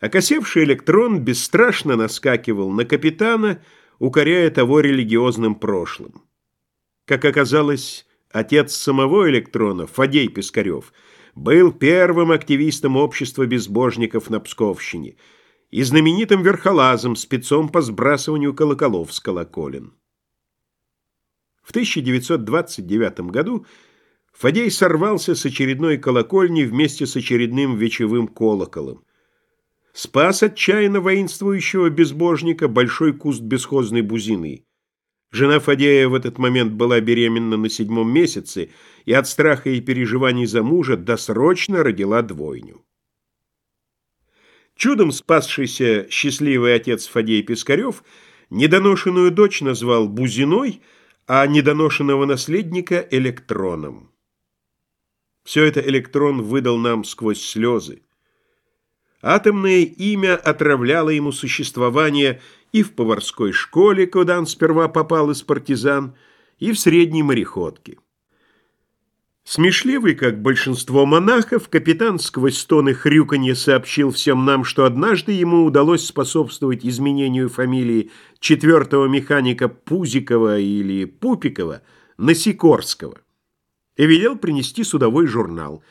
Окосевший электрон бесстрашно наскакивал на капитана, укоряя того религиозным прошлым. Как оказалось, отец самого электрона, Фадей Пискарев, был первым активистом общества безбожников на Псковщине и знаменитым верхолазом, спецом по сбрасыванию колоколов с колоколен. В 1929 году Фадей сорвался с очередной колокольни вместе с очередным вечевым колоколом. Спас отчаянно воинствующего безбожника большой куст бесхозной бузины. Жена Фадея в этот момент была беременна на седьмом месяце и от страха и переживаний за мужа досрочно родила двойню. Чудом спасшийся счастливый отец Фадей Пискарев недоношенную дочь назвал Бузиной, а недоношенного наследника – электроном. Все это электрон выдал нам сквозь слезы. Атомное имя отравляло ему существование и в поварской школе, куда он сперва попал из партизан, и в средней мореходке. Смешливый, как большинство монахов, капитан сквозь стоны хрюканье сообщил всем нам, что однажды ему удалось способствовать изменению фамилии четвертого механика Пузикова или Пупикова на Сикорского и велел принести судовой журнал.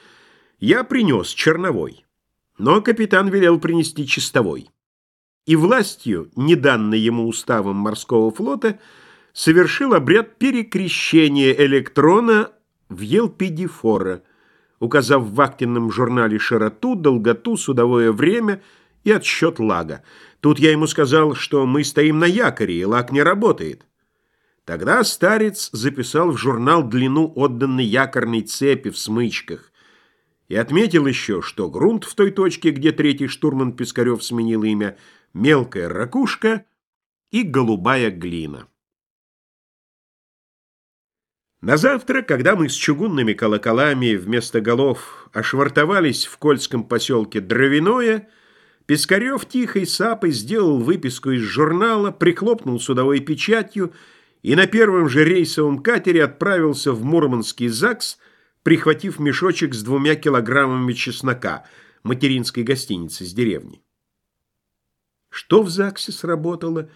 Я принес черновой, но капитан велел принести чистовой. И властью, не данной ему уставом морского флота, совершил обряд перекрещения электрона в Елпидифора, указав в актинном журнале широту, долготу, судовое время и отсчет лага. Тут я ему сказал, что мы стоим на якоре, и лаг не работает. Тогда старец записал в журнал длину отданной якорной цепи в смычках и отметил еще, что грунт в той точке, где третий штурман Пискарев сменил имя, мелкая ракушка и голубая глина. На завтра, когда мы с чугунными колоколами вместо голов ошвартовались в Кольском поселке Дровяное, Пискарев тихой сапой сделал выписку из журнала, прихлопнул судовой печатью и на первом же рейсовом катере отправился в Мурманский ЗАГС, прихватив мешочек с двумя килограммами чеснока, материнской гостиницы с деревни. Что в ЗАГСе сработало?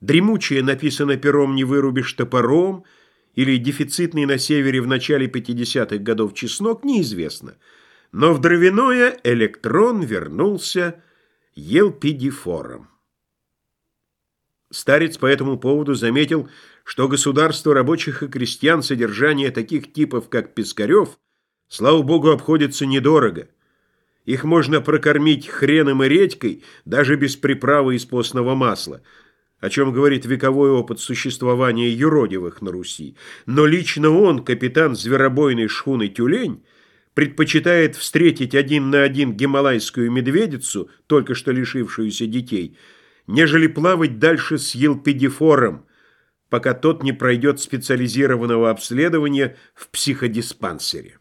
Дремучее написано пером «не вырубишь топором» или дефицитный на севере в начале 50-х годов чеснок, неизвестно. Но в дровяное электрон вернулся елпидифором. Старец по этому поводу заметил, что государство рабочих и крестьян содержание таких типов, как Пискарев, слава богу, обходится недорого. Их можно прокормить хреном и редькой, даже без приправы из постного масла, о чем говорит вековой опыт существования юродивых на Руси. Но лично он, капитан зверобойной шхуны «Тюлень», предпочитает встретить один на один гималайскую медведицу, только что лишившуюся детей – нежели плавать дальше с елпидифором, пока тот не пройдет специализированного обследования в психодиспансере.